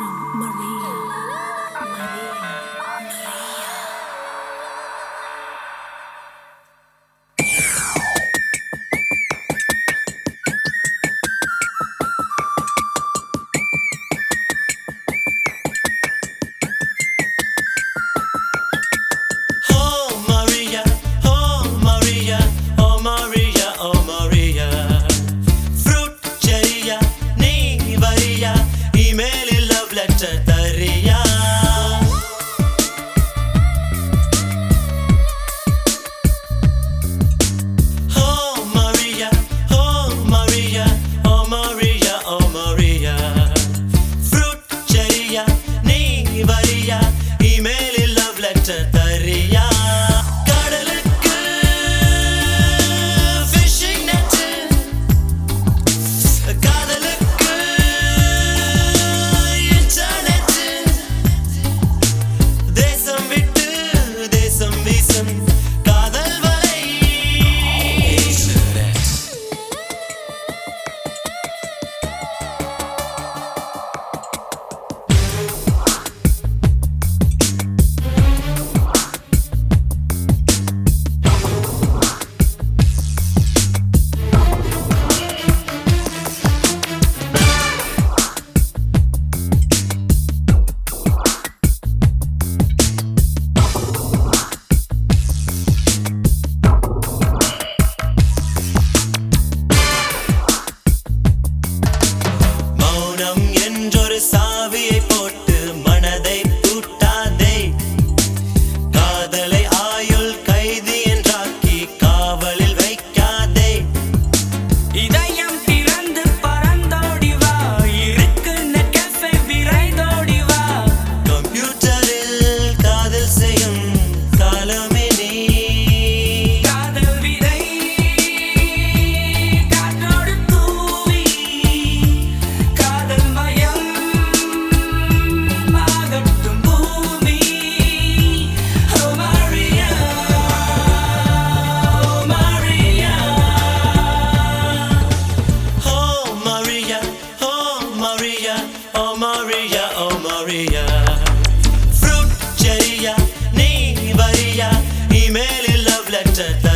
Maria. daily love letter. to